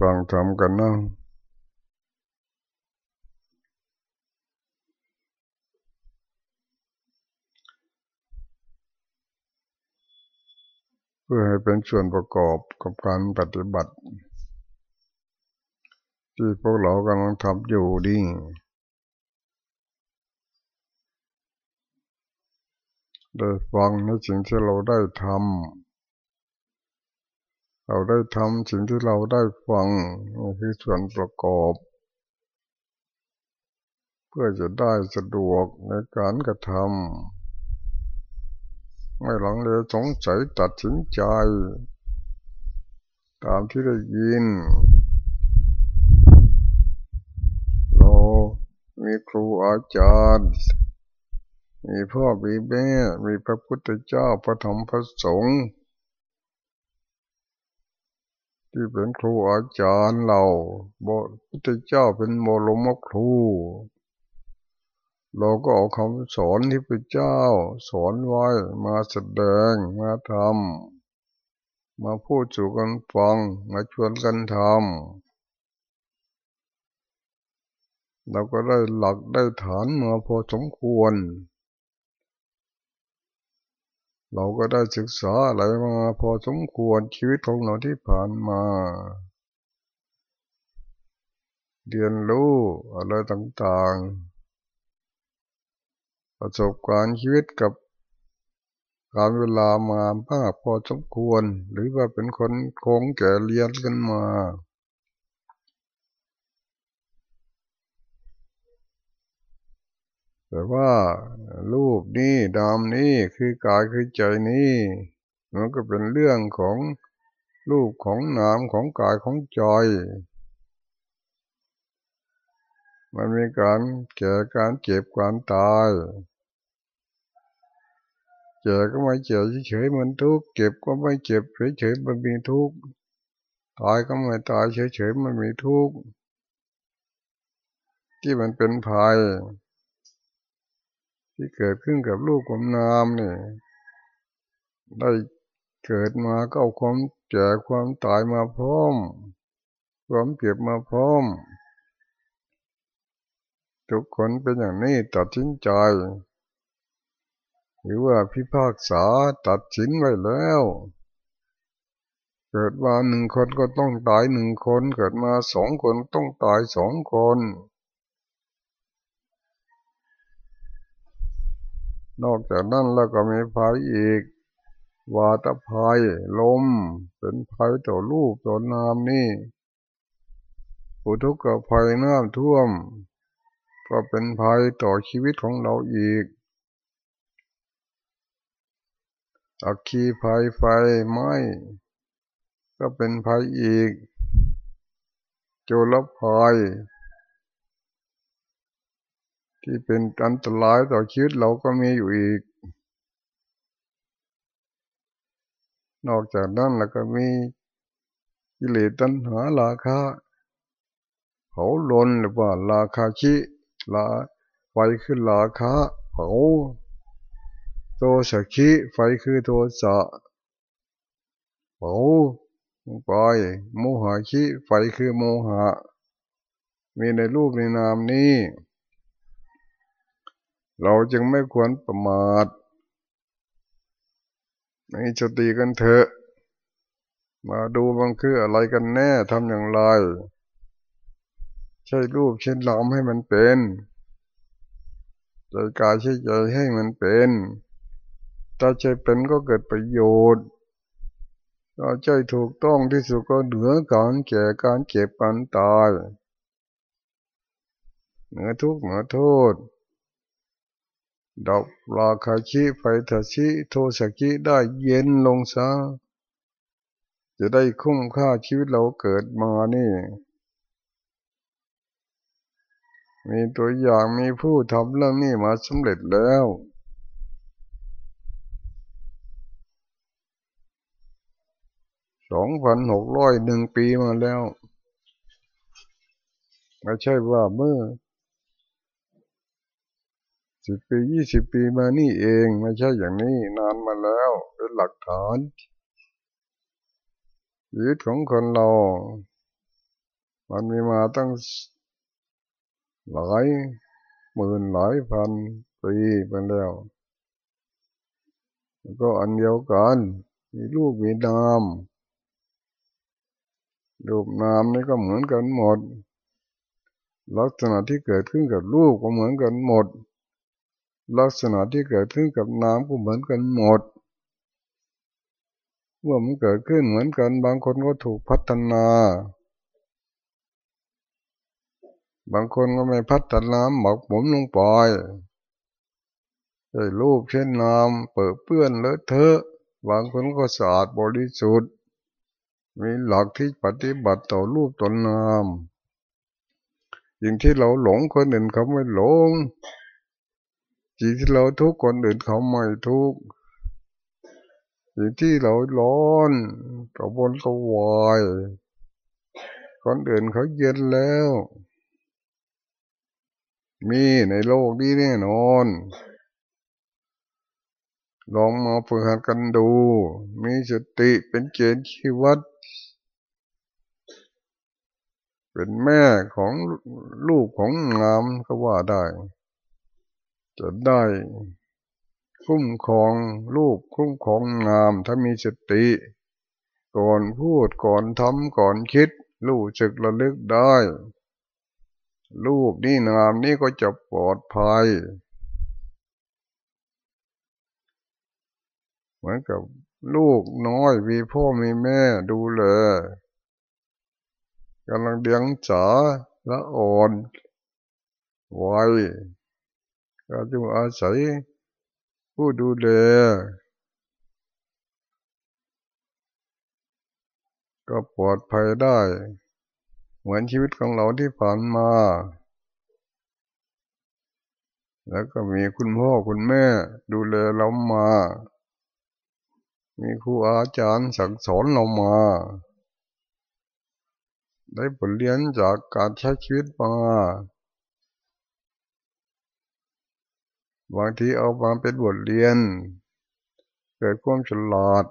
ฟังทำกันนะเพื่อให้เป็นส่วนประกอบกับการปฏิบัติ ที่พวกเรากำลังทำอยู่ดีได้ฟังในสิ่งที่เราได้ทำ เราได้ทำสิ่งที่เราได้ฟังนี่คือส่วนประกอบ เพื่อจะได้สะดวกในการกระทำไม่หลังเลสงสัยตัดสินใจ ตามที่ได้ยิน เรามีครูอาจารย์มีพ่อมีแม่ มีพระพุทธเจ้า พระธรรมพระสงฆ์ ที่เป็นครูอาจารย์เราพระพุทธเจ้าเป็นโมลมครู เราก็เอาคำสอนที่พระเจ้า สอนไว้มาแสดงมาทำมาพูดสู่กันฟัง มาชวนกันทำเราก็ได้หลักได้ฐานมาพอสมควร เราก็ได้ศึกษาอะไรมาพอสมควรชีวิตของเราที่ผ่านมา เรียนรู้อะไรต่างๆ ประสบการณ์ชีวิตกับการเวลามามากพอสมควร หรือว่าเป็นคนคงแก่เรียนกันมา แต่ว่ารูปนี้ดามนี้คือกายคือใจนี้มันก็เป็นเรื่องของรูปของนามของกายของใจ มันมีการแก่การเจ็บการตายเจ็บก็ไม่เจ็บเฉยๆมันทุกข์เจ็บก็ไม่เจ็บเฉยๆมันมีทุกข์ตายก็ไม่ตายเฉยๆมันมีทุกข์ที่มันเป็นภัย ที่เกิดขึ้นกับลูกกับนามนี่ได้เกิดมาก็เอาความแก่ความตายมาพร้อม ความเก็บมาพร้อม ทุกคนเป็นอย่างนี้ตัดสินใจ หรือว่าพิพากษาตัดสินไว้แล้ว เกิดมาหนึ่งคนก็ต้องตายหนึ่งคน เกิดมาสองคนต้องตายสองคน นอกจากนั้นแล้วก็มีภัยอีก วาตภัย ลม เป็นภัยต่อรูปต่อนามนี่อุทุกับภัยน้ำท่วม ก็เป็นภัยต่อชีวิตของเราอีกอักขีภัยไฟไหมก็เป็นภัยอีก โจรภัย ที่เป็นอันตรายต่อชีวิตเราก็มีอยู่อีก นอกจากนั้นแล้วก็มีกิเลสตัณหาราคะเผาลนหรือว่าราคาชิลาไฟคือราคะเผาโทสกิไฟคือโทสะเผาไปโมหะชิไฟคือโมหะ มีในรูปในนามนี้ เราจึงไม่ควรประมาทมีสติกันเถอะ มาดูมันคืออะไรกันแน่ทำอย่างไร ใช่รูปเช่นลามให้มันเป็นใจกายใช้ใจให้มันเป็นถ้าใจเป็นก็เกิดประโยชน์ถ้าใจถูกต้องที่สุดก็เหนือการแก่การเก็บการตาย เหนือทุกข์เหนือโทษ ดับราคาชิไฟทชิโทสกิได้เย็นลงซะจะได้คุ้มค่าชีวิตเราเกิดมานี่ มีตัวอย่างมีผู้ทำเรื่องนี้มาสำเร็จแล้ว สองพันหกร้อยหนึ่งปีมาแล้ว ไม่ใช่ว่าเมื่อ สิบปียี่สิบปีมานี่เองไม่ใช่อย่างนี้นานมาแล้ว เป็นหลักฐานชีวิตของคนเรา มันมีมาตั้งหลายหมื่นหลายพันปีไปแล้วก็อันเดียวกัน มีรูปมีนามรูปนามนี่ก็เหมือนกันหมด ลักษณะที่เกิดขึ้นกับรูปก็เหมือนกันหมด ลักษณะที่เกิดขึ้นกับนามก็เหมือนกันหมดเมื่อมันเกิดขึ้นเหมือนกัน บางคนก็ถูกพัฒนา บางคนก็ไม่พัฒนาหมักผมลงไปใช่รูปเช่นนามเปิดเปื้อนเลอะเทอะ บางคนก็สะอาดบริสุทธิ์ มีหลักที่ปฏิบัติต่อรูปตนนามสิ่งที่เราหลงคนอื่นเขาไม่หลง สิ่งที่เราทุกคนอื่นเขาไม่ทุกสิ่งที่เราร้อนกระวนกระวายคนอื่นเขาเย็นแล้ว มีในโลกนี้แน่นอน ลองมาฝึกหัดกันดู มีสติเป็นเกณฑ์ชีวัดเป็นแม่ของลูกของงามก็ว่าได้ จะได้ คุ้มครองลูกคุ้มครองงามถ้ามีสติ ก่อนพูดก่อนทำก่อนคิด รู้จึกระลึกได้ รูปนี่งามนี่ก็จะปลอดภัย เหมือนกับลูกน้อยมีพ่อมีแม่ดูแลกำลังเลี้ยงจ๋าและอ่อนไว ก็จึงอาศัยผู้ดูแลก็ปลอดภัยได้ เหมือนชีวิตของเราที่ผ่านมา แล้วก็มีคุณพ่อคุณแม่ดูแลเรามา มีครูอาจารย์สั่งสอนเรามา ได้ผลเรียนจากการใช้ชีวิตมา บางทีเอามาเป็นบทเรียน เกิดความฉลาด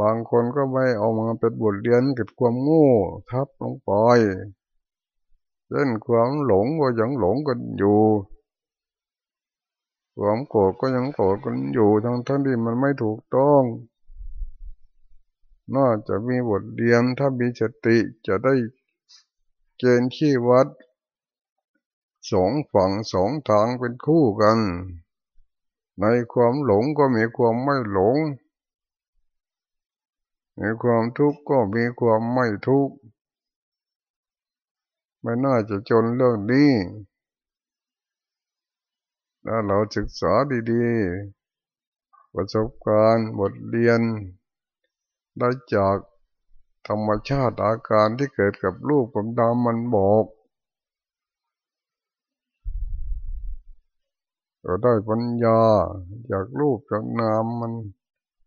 บางคนก็ไม่เอามาเป็นบทเรียนเกิดความโง่ทับลงไปเช่นความหลงก็ยังหลงกันอยู่ความโกรธก็ยังโกรธกันอยู่ทั้งทั้งที่มันไม่ถูกต้องน่าจะมีบทเรียนถ้ามีสติจะได้เกณฑ์ขี้วัด สองฝั่งสองทางเป็นคู่กัน ในความหลงก็มีความไม่หลง ในความทุกข์ก็มีความไม่ทุกข์ไม่น่าจะจนเรื่องนี้ถ้าเราศึกษาดีๆ ประสบการณ์บทเรียน ได้จากธรรมชาติอาการที่เกิดกับรูปกับนามมันบอก เราได้ปัญญาจากรูปจากนามมัน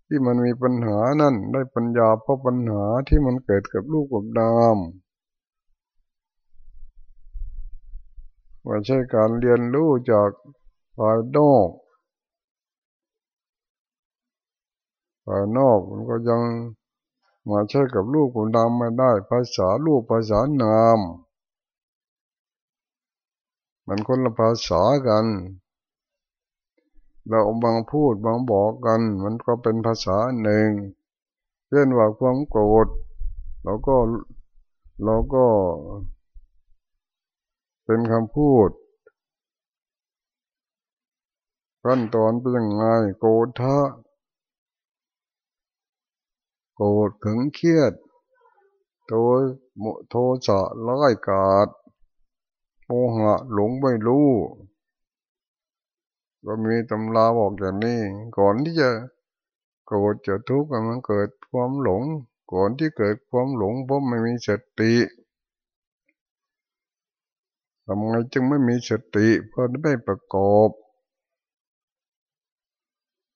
ที่มันมีปัญหานั่น ได้ปัญญาเพราะปัญหาที่มันเกิดกับรูปกับนามไม่ใช่การเรียนรู้จากภายนอกภายนอกมันก็ยังมาใช้กับลูกกับนามไม่ได้ ภาษาลูกภาษานาม มันคนละภาษากัน เราบางพูดบางบอกกัน มันก็เป็นภาษาหนึ่งเช่นว่าความโกรธเราก็เราก็ เป็นคำพูดขั้นตอนเป็นยังไงโกรธะโกรธขึงเครียดโทโทสะร้ายกาดโมหะหลงไม่รู้ ก็มีตำราบอกอย่างนี้ ก่อนที่จะโกรธจะทุกข์มันเกิดความหลง ก่อนที่เกิดความหลงเพราะไม่มีสติทำไงจึงไม่มีสติเพราะไม่ประกอบ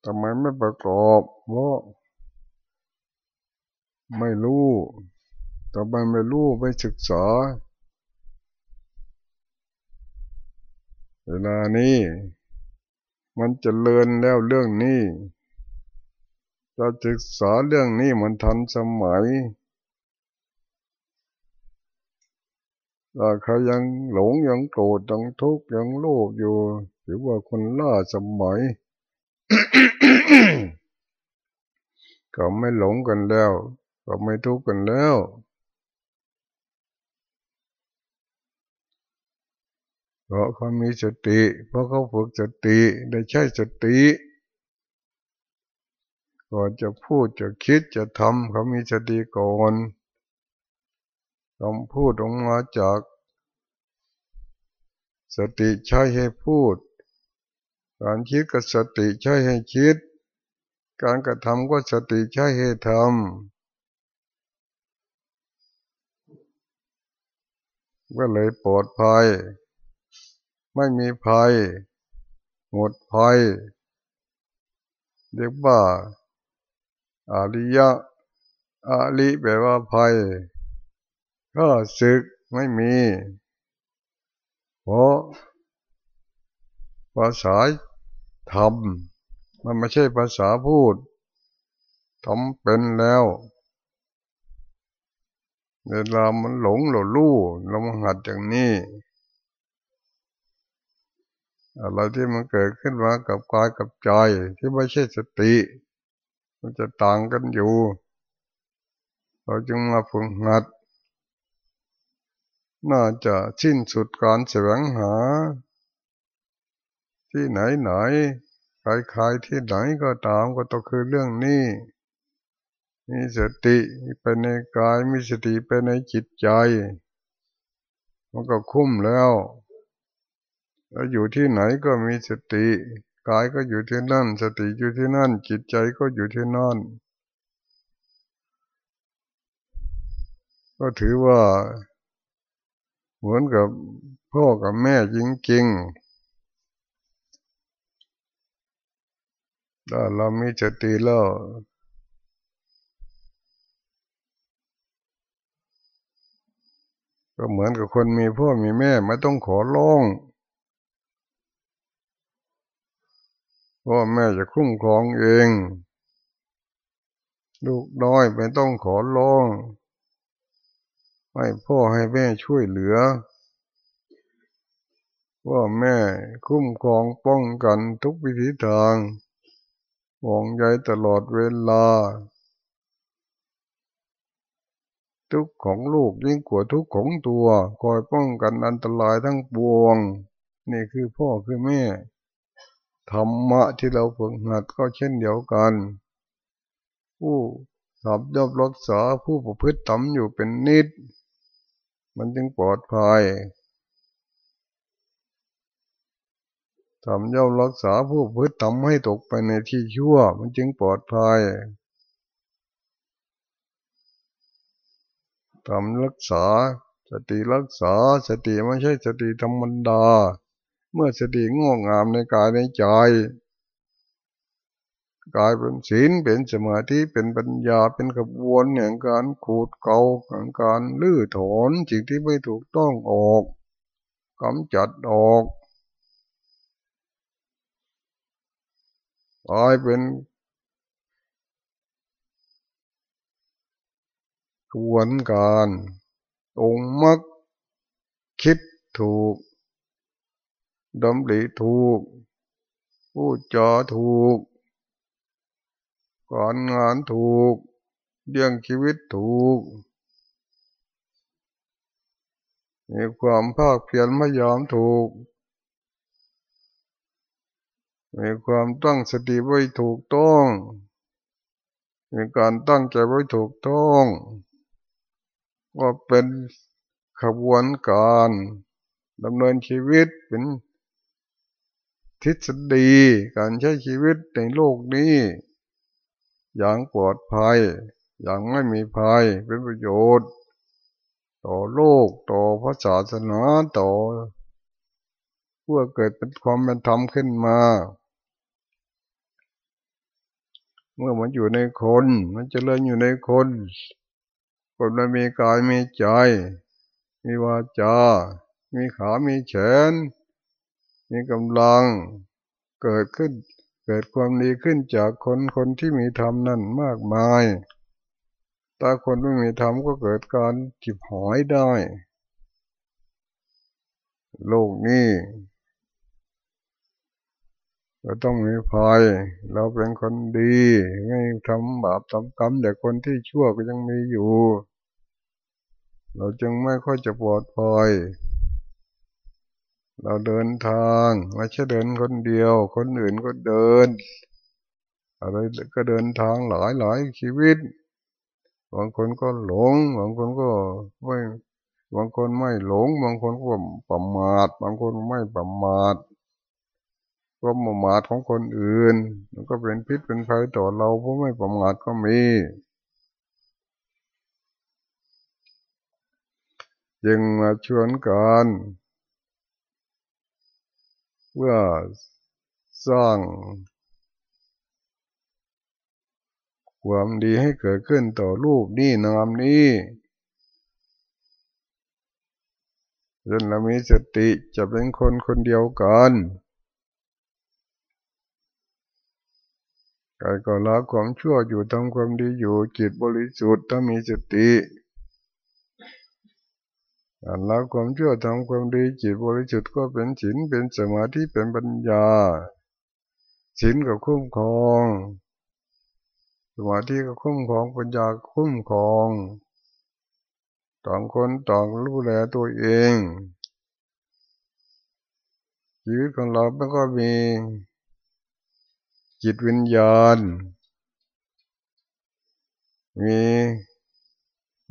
ทำไมไม่ประกอบเพราะไม่รู้ทำไมไม่รู้ไม่ศึกษาเวลานี้ มันจะเลินแล้วเรื่องนี้จะศึกษาเรื่องนี้มันทันสมัยถ้าใครยังหลงยังโกรธยังทุกข์ยังโลภอยู่ถือว่าคนล่าสมัย ก็ไม่หลงกันแล้ว ก็ไม่ทุกข์กันแล้ว เพราะเขามีสติ เพราะเขาฝึกสติได้ใช้สติก่อนจะพูดจะคิดจะทำเขามีสติก่อนคำพูดออกมาจาก สติใช้ให้พูด การคิดก็สติใช้ให้คิด การกระทำก็สติใช้ให้ทำก็เลยปลอดภัย ไม่มีภัย หมดภัย เรียกว่าอาริยะอาลิแปลว่าภัย ก็ศึกไม่มี เพราะภาษาธรรม มันไม่ใช่ภาษาพูดทำเป็นแล้วเวลามันหลงหลลู่เรามาหัดอย่างนี้ อะไรที่มันเกิดขึ้นมากับกายกับใจที่ไม่ใช่สติ มันจะต่างกันอยู่ เราจึงมาฝึกหัด น่าจะสิ้นสุดการแสวงหา ที่ไหนไหนใครๆที่ไหนก็ตามก็ต้องคือเรื่องนี้มีสติไปในกายมีสติไปในจิตใจ มันก็คุ้มแล้ว แล้วอยู่ที่ไหนก็มีสติกายก็อยู่ที่นั่น สติอยู่ที่นั่น จิตใจก็อยู่ที่นั่น ก็ถือว่า เหมือนกับพ่อกับแม่จริงๆถ้าเรามีสติแล้วก็เหมือนกับคนมีพ่อมีแม่ไม่ต้องขอร้อง พ่อแม่จะคุ้มครองเอง ลูกน้อยไม่ต้องขอร้องให้พ่อให้แม่ช่วยเหลือว่าแม่คุ้มครองป้องกันทุกวิธีทางห่วงใยตลอดเวลา ทุกของลูกยิ่งกว่าทุกของตัว คอยป้องกันอันตรายทั้งปวง นี่คือพ่อคือแม่ ธรรมะที่เราฝึกหัดก็เช่นเดียวกัน ผู้สอบยอบรักษาผู้ประพฤติทำอยู่เป็นนิด มันจึงปลอดภัยทำย่อมรักษาผู้พืชทำให้ตกไปในที่ชั่ว มันจึงปลอดภัยทำรักษาสติรักษาสติไม่ใช่สติธรรมดา เมื่อสติงอกงามในกายในใจกายเป็นศีลเป็นสมาธิเป็นปัญญาเป็นกระบวนอย่งการขูดเกาอย่งการลื้อถอนสิ่งที่ไม่ถูกต้องออกกำจัดออกกายเป็นกระบวนการองค์มักคิดถูก ดำริถูก พูดจาถูกการงานถูกเลี้ยงชีวิตถูก มีความภาคเพียรไม่ยอมถูก มีความตั้งสติไว้ถูกต้อง มีการตั้งใจไว้ถูกต้องว่าเป็นขบวนการดำเนินชีวิตเป็น ทฤษฎีการใช้ชีวิตในโลกนี้ อย่างปลอดภัย อย่างไม่มีภัยเป็นประโยชน์ ต่อโลกต่อพระศาสนาต่อ เพื่อเกิดเป็นความเป็นธรรมขึ้นมา เมื่อมันอยู่ในคน มันจะเลื่อนอยู่ในคน คนมันมีกายมีใจ มีวาจา มีขา มีแขน มีกำลังเกิดขึ้น เกิดความดีขึ้นจากคนคนที่มีธรรมนั่นมากมาย ถ้าคนไม่มีธรรมก็เกิดการจิบหอยได้ โลกนี้เราต้องมีภัย เราเป็นคนดี ไม่ทำบาปทำกรรม แต่คนที่ชั่วก็ยังมีอยู่ เราจึงไม่ค่อยจะปลอดภัย เราเดินทางไม่ใช่เดินคนเดียว คนอื่นก็เดิน อะไรก็เดินทางหลายหลายชีวิต บางคนก็หลง บางคนก็ไม่บางคนไม่หลง บางคนก็ประมาท บางคนไม่ประมาทก็ประมาทของคนอื่นมันก็เป็นพิษเป็นภัยต่อเราเพราะไม่ประมาทก็มีจึงมาชวนกัน เพื่อสร้างความดีให้เกิดขึ้นต่อลูกนี่นามนี้จนเรามีสติจะเป็นคนคนเดียวกันกายก็ละความชั่วอยู่ทำความดีอยู่จิตบริสุทธิ์ถ้ามีสติ การละความชั่วทำความดีจิตบริสุทธิ์ก็เป็นศีลเป็นสมาธิเป็นปัญญาศีลก็คุ้มครองสมาธิก็คุ้มครองปัญญาคุ้มครองต่างคนต่างรู้แลตัวเองชีวิตของเรามันก็มีจิตวิญญาณ มี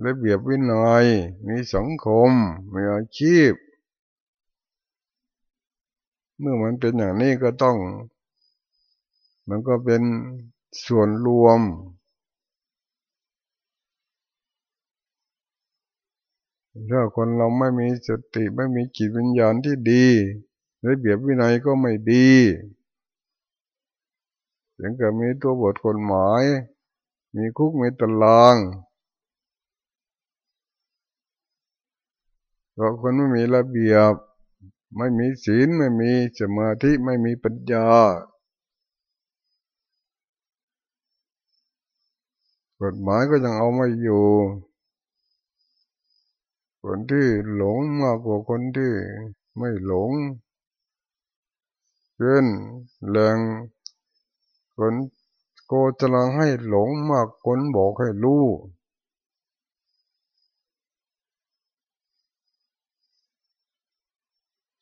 ระเบียบวินัยมีสังคม มีอาชีพ เมื่อมันเป็นอย่างนี้ก็ต้อง มันก็เป็นส่วนรวม ถ้าคนเราไม่มีสติไม่มีจิตวิญญาณที่ดีระเบียบวินัยก็ไม่ดีถึงกับมีตัวบทกฎหมาย มีคุกมีตาราง เพราะคนไม่มีระเบียบ ไม่มีศีลไม่มีสมาธิไม่มีปัญญากฎหมายก็ยังเอาไม่อยู่ คนที่หลงมากกว่าคนที่ไม่หลงเป็นแหล่งคนโกจลังให้หลงมากคนบอกให้รู้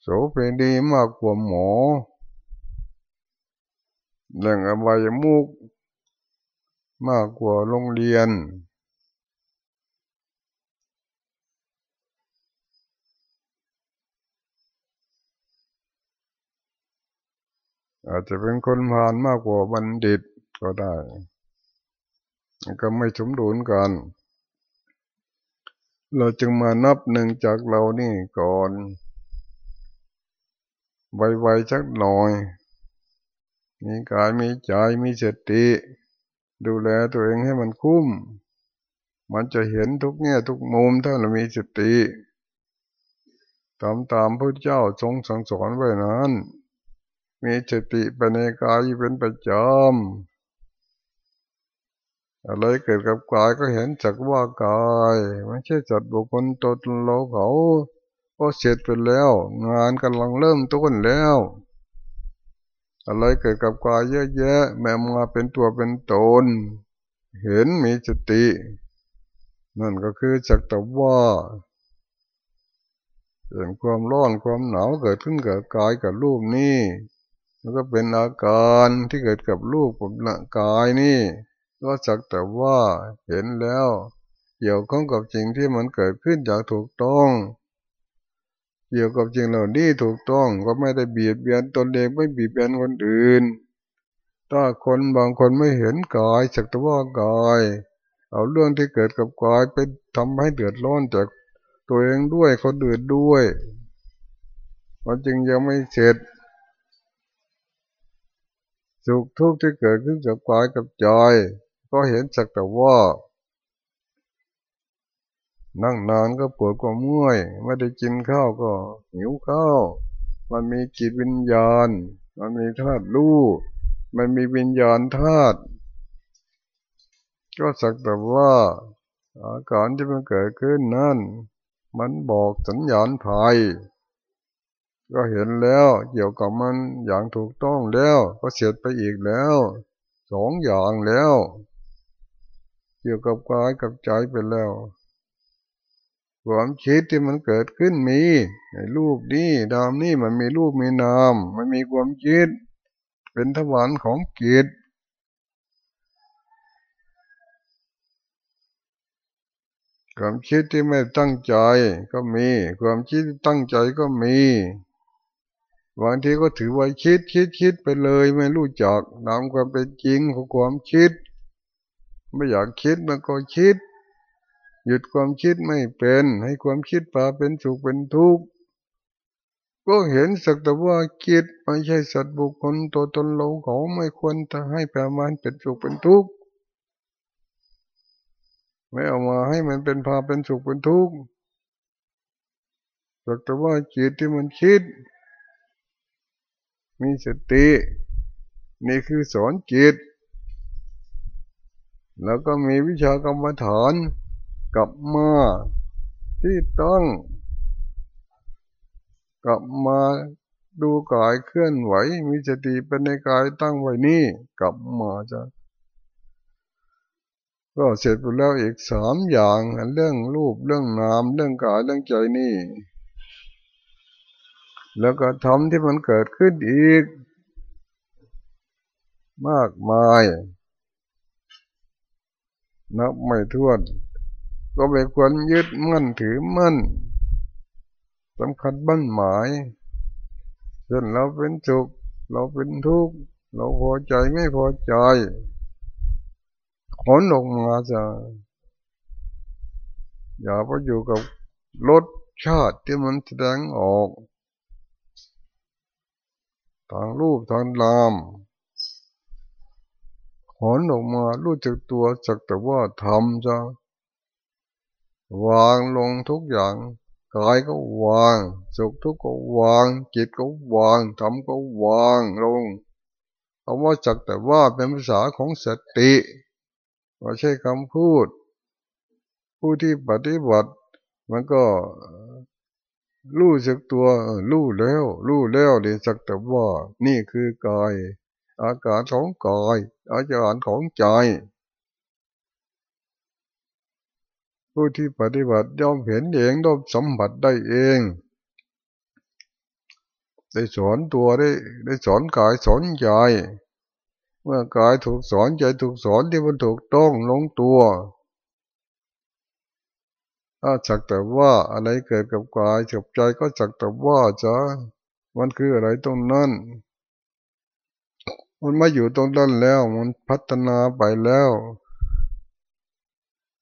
โสเภณีมากกว่าหมอแหล่งอบายมุกมากกว่าโรงเรียน อาจจะเป็นคนผ่านมากกว่าบัณฑิตก็ได้ ก็ไม่สมดุลกัน เราจึงมานับหนึ่งจากเรานี่ก่อน ไวๆสักหน่อย มีกายมีใจมีสติ ดูแลตัวเองให้มันคุ้ม มันจะเห็นทุกแง่ทุกมุมถ้าเรามีสติตามตามพระเจ้าทรงสั่งสอนไว้นั้น มีสติไปในกายเป็นประจำอะไรเกิดกับกายก็เห็นจักว่ากายไม่ใช่จัดบุคคลตนเราเขา ก็เสร็จไปแล้ว งานกำลังเริ่มต้นแล้ว อะไรเกิดกับกายเยอะแยะ แม้มาเป็นตัวเป็นตน เห็นมีสติ นั่นก็คือจักตว่าเห็นความร้อนความหนาวเกิดขึ้นกับกายกับรูปนี่แล้วก็เป็นอาการที่เกิดกับรูปกับกายนี่ ก็จักแต่ว่าเห็นแล้ว เกี่ยวข้องกับสิ่งที่มันเกิดขึ้นอย่างถูกต้อง เกี่ยวกับจริงเหล่านี้ถูกต้องก็ไม่ได้เบียดเบียนตนเองไม่เบียดเบียนคนอื่น ถ้าคนบางคนไม่เห็นกายสักตว่ากายเอาเรื่องที่เกิดกับกายไปทำให้เดือดร้อนจากตัวเองด้วยคนอื่นด้วยมันจึงยังไม่เสร็จสุขทุกข์ที่เกิดขึ้นกับกายกับใจก็เห็นสักแต่ว่า นั่งนานก็ปวดก็เมื่อยไม่ได้กินข้าวก็หิวข้าวมันมีจิตวิญญาณ มันมีธาตุรู้มันมีวิญญาณธาตุก็สักแต่ว่าอาการที่มันเกิดขึ้นนั่นมันบอกสัญญาณภัย ก็เห็นแล้วเกี่ยวกับมันอย่างถูกต้องแล้ว ก็เสร็จไปอีกแล้วสองอย่างแล้ว เกี่ยวกับกายกับใจไปแล้ว ความคิดที่มันเกิดขึ้นมีในรูปนี้ดามนี่มันมีรูปมีนาม มันมีความคิด เป็นทวารของจิตความคิดที่ไม่ตั้งใจก็มี ความคิดที่ตั้งใจก็มีบางทีก็ถือว่าคิดคิดคิดไปเลยไม่รู้จักนำความเป็นจริงของความคิด ไม่อยากคิดมันก็คิด หยุดความคิดไม่เป็น ให้ความคิดพาเป็นสุขเป็นทุกข์ก็เห็นสักแต่ว่าคิดไม่ใช่สัตว์บุคคลตัวตนเราเขาไม่ควรจะให้ประมันเป็นสุขเป็นทุกข์ไม่เอามาให้มันเป็นพาเป็นสุขเป็นทุกข์สักแต่ว่าจิตที่มันคิด มีสติ นี่คือสอนจิต แล้วก็มีวิชากรรมฐาน กลับมาที่ต้องกลับมาดูกายเคลื่อนไหว มีสติเป็นในกายตั้งไว้นี่กลับมาจะก็เสร็จไปแล้วอีกสามอย่างเรื่องรูปเรื่องนามเรื่องกายเรื่องใจนี่ แล้วก็ทำที่มันเกิดขึ้นอีก มากมาย นับไม่ถ้วน ก็ไปควรยึดมั่นถือมั่นสำคัญบั้นหมายจนเราเป็นสุขเราเป็นทุกข์เราพอใจไม่พอใจผลออกมาจะอย่าไปอยู่กับรสชาติที่มันแสดงออก ทางรูปทางนามผลออกมารู้จักตัวจักแต่ว่าทำจะ วางลงทุกอย่างกายก็วาง สุขทุกข์ก็วาง จิตก็วางทำก็วางลงคำว่าจักแต่ว่าเป็นภาษาของสติไม่ใช่คำพูด ผู้ที่ปฏิบัติ มันก็รู้สึกตัวรู้แล้ว รู้แล้วเดี๋ยวสักแต่ว่า นี่คือกาย อาการของกายอาการของใจ ผู้ที่ปฏิบัติย่อมเห็นเองย่อมสัมผัสได้เอง ได้สอนตัวได้ได้สอนกายสอนใจ เมื่อกายถูกสอนใจถูกสอนที่มันถูกต้องลงตัวถ้าจักแต่ว่าอะไรเกิดกับกายกับใจก็จักแต่ว่าจ้ะมันคืออะไรตรงนั้นมันมาอยู่ตรงนั้นแล้ว มันพัฒนาไปแล้ว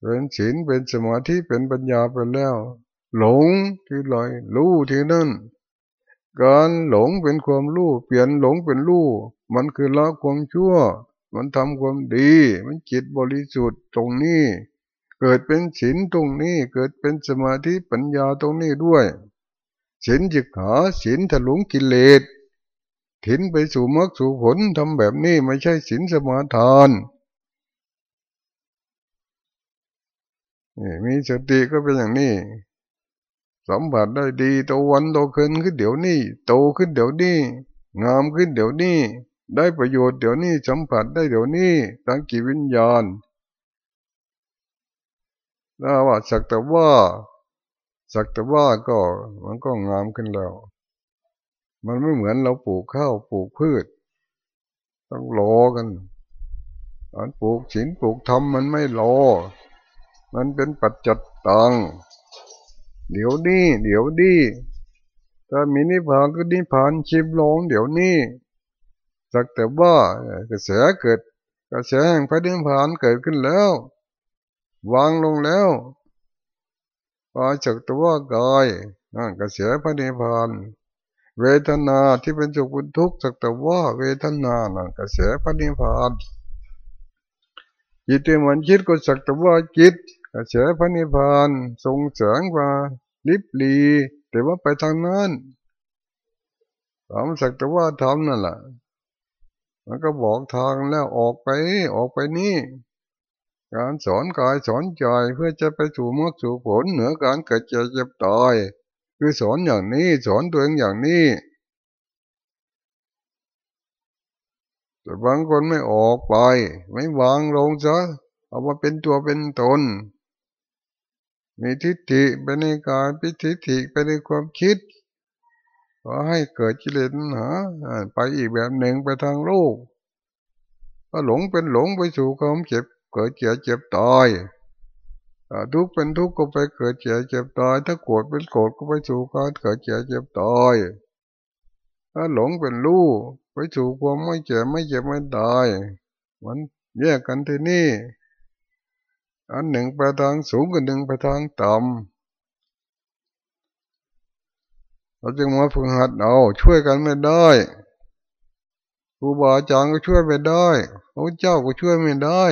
เป็นศีลเป็นสมาธิเป็นปัญญาไปแล้ว หลงที่ลอยรู้ที่นั่น การหลงเป็นความรู้เปลี่ยนหลงเป็นรู้มันคือละความชั่ว มันทำความดี มันจิตบริสุทธิ์ตรงนี้ เกิดเป็นศีลตรงนี้เกิดเป็นสมาธิปัญญาตรงนี้ด้วยศีลจิกหาศีลถลุงกิเลสถินไปสู่มรรคสู่ผลทำแบบนี้ไม่ใช่ศีลสมาทาน นี่มีสติก็เป็นอย่างนี้สัมผัสได้ดีโตวันโตขึ้นขึ้นเดี๋ยวนี้โตขึ้นเดี๋ยวนี้งามขึ้นเดี๋ยวนี้ได้ประโยชน์เดี๋ยวนี้สัมผัสได้เดี๋ยวนี้ทั้งกิวิญญาณถ้าว่าสักแต่ว่าสักแต่ว่าก็มันก็งามขึ้นแล้ว มันไม่เหมือนเราปลูกข้าวปลูกพืช ต้องรอกันอันปลูกฉินปลูกทำมันไม่รอ มันเป็นปัจจัตตังเดี๋ยวนี้เดี๋ยวนี้ถ้ามีนิพพานก็นิพพานชิมลงเดี๋ยวนี้สักแต่ว่ากระแสเกิด กระแสแห่งพระนิพพานเกิดขึ้นแล้ว วางลงแล้วพอจักต่ว่ากายนั่นกระแสพระนิพพานเวทนาที่เป็นจุกเป็นทุกข์สักแต่ว่าเวทนานั่นกระแสพระนิพพานจิตที่มันคิดก็สักแต่ว่าจิต กระแสพระนิพพานทรงเสริงว่าลิบลีแต่ว่าไปทางนั้นทำสักแต่ว่าทำนั่นแหละมันก็บอกทางแล้วออกไปออกไปนี่การสอนกายสอนใจเพื่อจะไปสู่มรรคสู่ผลเหนือการเกิดเจ็บตายคือสอนอย่างนี้สอนตัวเองอย่างนี้ แต่บางคนไม่ออกไป ไม่วางลงซะเอามาเป็นตัวเป็นตน มีทิฏฐิไปในกายพิทิฏฐิไปในความคิดก็ให้เกิดกิเลสหาไปอีกแบบหนึ่งไปทางโลกก็หลงเป็นหลงไปสู่ความเจ็บ เกิดเจ็บเจ็บตายทุกข์เป็นทุกข์ก็ไปเกิดเจ็บเจ็บตาย ถ้าโกรธเป็นโกรธก็ไปสู่การเกิดเจ็บเจ็บตายถ้าหลงเป็นรู้ไปสู่ความไม่เจ็บไม่เจ็บไม่ตาย มันแยกกันที่นี่ อันหนึ่งไปทางสูงกันหนึ่งไปทางต่ำเราจึงมาฝึกหัดเอาช่วยกันไม่ได้ครูบาอาจารย์ก็ช่วยไม่ได้พระเจ้าก็ช่วยไม่ได้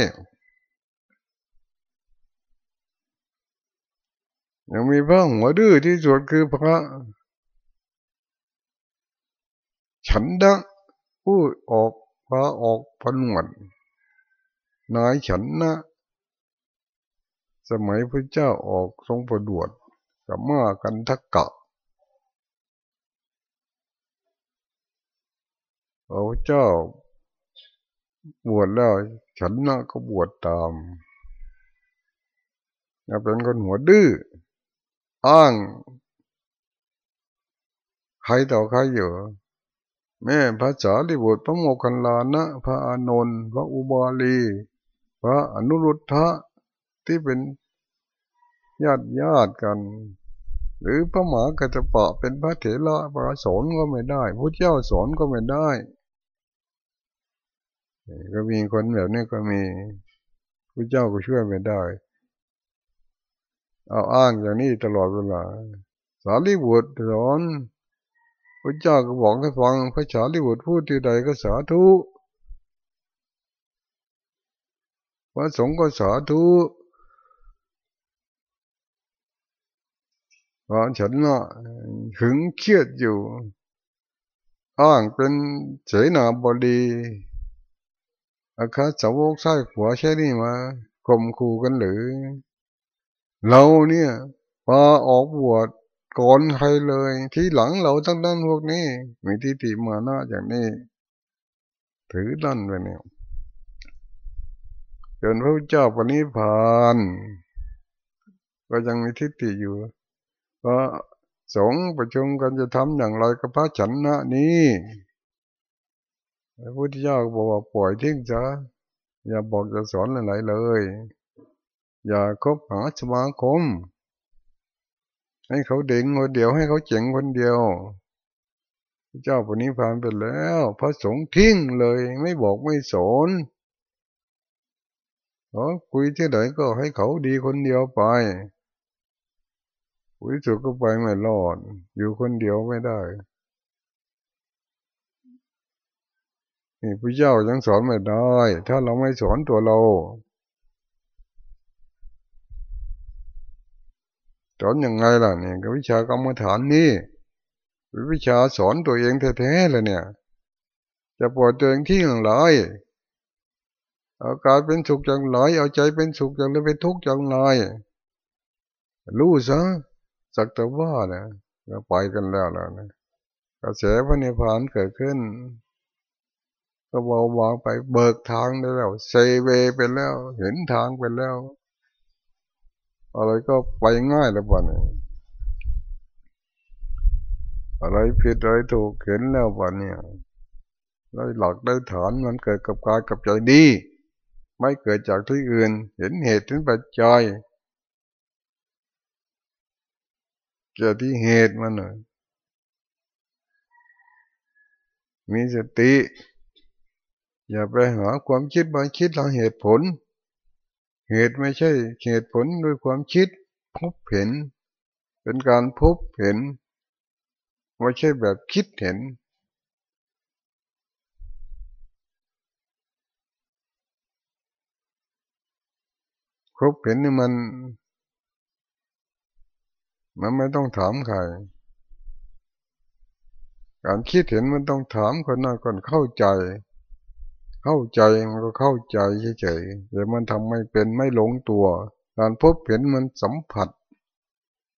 ยังมีพระหัวดื้อที่สุดคือพระฉันดะผู้ออกพระออกพนวดนายฉันนะ สมัยพระเจ้าออกทรงประดวดกับมากันทักกะพระเจ้าบวชแล้วฉันนะก็บวชตามอย่าเป็นคนหัวดื้ออ้าง ใครต่อใครอยู่แม่พระสารีบุตรพระโมคคัลลานะ พระอานนท์พระอุบาลี พระอนุรุทธะที่เป็น ญาติญาติกัน หรือพระหมากัจปะเป็นพระเถระพระสนก็ไม่ได้พระเจ้าสอนก็ไม่ได้ก็มีคนแบบนี้ก็มีพระเจ้าก็ช่วยไม่ได้ เอาอ้างอย่างนี้ตลอดเวลา สารีบุตรสอนพระเจ้าก็บอกให้ฟังพระสารีบุตรพูดที่ใดก็สาธุพระสงฆ์ก็สาธุ พระฉันน่ะหึงเครียดอยู่ อ้างเป็นเสนาบดีอาคาสาวกใส่หัวใช่นี่มาข่มขู่กันหรือ เราเนี่ยพาออกบวชก่อนใครเลย ที่หลังเราทั้งนั้นพวกนี้ มีทิฏฐิมานะอย่างนี้ ถือดันไปเนี่ยจนพระเจ้าปณิพาน ก็ยังมีทิฏฐิอยู่ พระสงประชุมกันจะทำอย่างไรกับพระฉันนะนี้พระพุทธเจ้าบอกว่าปล่อยทิ้งซะอย่าบอกจะสอนอะไรเลย อย่าคบหาสมาคม ให้เขาเด่งคนเดียวให้เขาเจ๋งคนเดียวพระเจ้าปณิพานไปแล้ว พระสงฆ์ทิ้งเลย ไม่บอกไม่สอนเออคุยที่ไหนก็ให้เขาดีคนเดียวไป คุยสุดก็ไปไม่รอด อยู่คนเดียวไม่ได้นี่พระเจ้ายังสอนไม่ได้ ถ้าเราไม่สอนตัวเราสอนยังไงล่ะเนี่ยวิชากรรมฐานนี่วิชาสอนตัวเองแท้ๆเลยเนี่ย จะปล่อยตัวเองที่อย่างไรเอากายเป็นสุขอย่างไรเอาใจเป็นสุขอย่างไรเป็นทุกข์อย่างไรรู้ซะ สักแต่ว่าเนี่ยไปกันแล้วแล้วนะกระแสพระนิพพานเกิดขึ้น ก็เบาบางไปเบิกทางได้แล้วเซเวไปแล้ว เห็นทางไปแล้ว อะไรก็ไปง่ายแล้วป่ะเนี่ยอะไรผิดอะไรถูกเห็นแล้วป่ะเนี่ยได้หลักได้ฐานมันเกิดกับกายกับใจดี ไม่เกิดจากที่อื่น เห็นเหตุถึงปัจจัย เกิดที่เหตุมันเลยมีสติ อย่าไปหาความคิดมาคิดทางเหตุผล เหตุไม่ใช่เหตุผลด้วยความคิดพบเห็น เป็นการพบเห็นไม่ใช่แบบคิดเห็น พบเห็นนี่มัน มันไม่ต้องถามใคร การคิดเห็นมันต้องถามคนนั้นก่อนเข้าใจ เข้าใจมันก็เข้าใจเฉยๆแต่มันทำไม่เป็นไม่หลงตัว การพบเห็นมันสัมผัส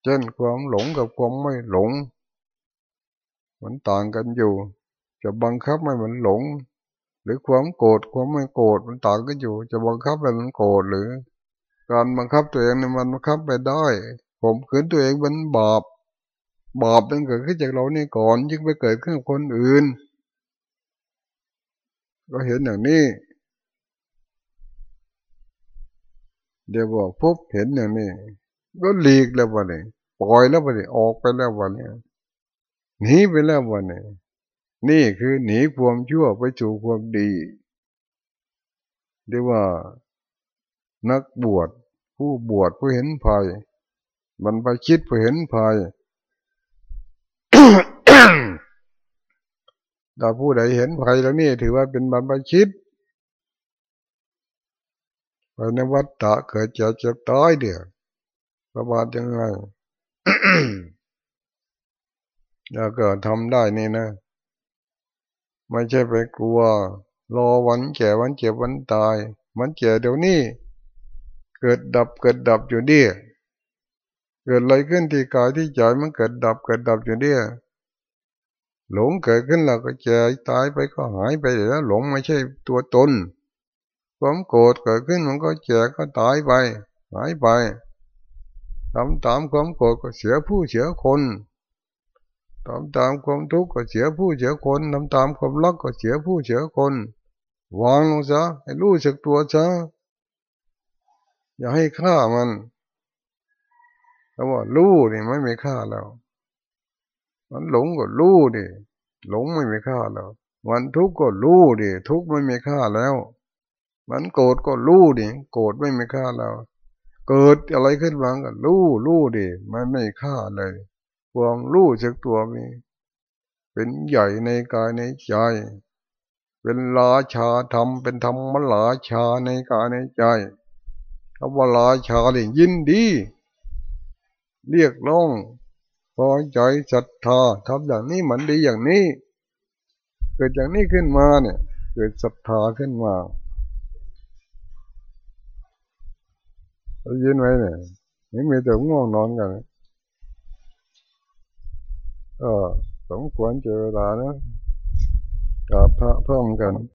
เช่นความหลงกับความไม่หลง มันต่างกันอยู่ จะบังคับให้มันหลง หรือความโกรธความไม่โกรธมันต่างกันอยู่ จะบังคับให้มันโกรธหรือ การบังคับตัวเองเนี่ยมันบังคับไปได้ ผมขืนตัวเองมันบาปบาปตั้งเกิดขึ้นจากเรานี่ก่อนยิ่งไปเกิดขึ้นกับคนอื่น ก็เห็นอย่างนี้ เดี๋ยวบอกพบเห็นอย่างนี้ ก็หลีกแล้ววันนี้ปล่อยแล้ววันนี้ออกไปแล้ววันนี้หนีไปแล้ววันนี้นี่คือหนีความชั่วไปสู่ความดีเรียกว่านักบวชผู้บวชผู้เห็นภัย บรรพชิตผู้เห็นภัยถ้าผู้ใดเห็นภัยแล้วนี่ถือว่าเป็นบรรพชิตไปในวัฏฏะเกิดเจ็บเจ็บตายเดียวประบาดยังไงแล้วก็ทำได้นี่นะ ไม่ใช่ไปกลัว รอวันแก่วันเจ็บวันตาย มันแก่เดี๋ยวนี้ เกิดดับเกิดดับอยู่ดี เกิดอะไรขึ้นที่กายที่ใจมันเกิดดับเกิดดับอยู่เดีหลงเกิดขึ้นแล้วก็แก่ตายไปก็หายไปแล้ว หลงไม่ใช่ตัวตนความโกรธเกิดขึ้นมันก็แก่ก็ตายไป หายไปทำตามความโกรธก็เสียผู้เสียคนทำตามความทุกข์ก็เสียผู้เสียคนทำตามความรักก็เสียผู้เสียคนวางลงซะให้รู้สึกตัวซะอย่าให้ฆ่ามัน เพราะว่ารู้นี่ไม่มีค่าแล้ว มันหลงก็รู้ดิหลงไม่มีค่าแล้ว มันทุกข์ก็รู้ดิทุกข์ไม่มีค่าแล้ว มันโกรธก็รู้ดิโกรธไม่มีค่าแล้ว เกิดอะไรขึ้นบ้างก็รู้รู้ดิมันไม่ค่าเลย ความรู้จักตัวมี เป็นใหญ่ในกายในใจเป็นราชาธรรมเป็นธรรมราชาในกายในใจคำว่าราชาเนี่ยยินดี เรียกร้องพอใจศรัทธาทำอย่างนี้มันดีอย่างนี้ เกิดอย่างนี้ขึ้นมาเนี่ย เกิดศรัทธาขึ้นมาได้ยินไหมเนี่ยนี่มีแต่ง่วงนอนกันก็สมควรเจอเวลานะกับพระเพิ่มกัน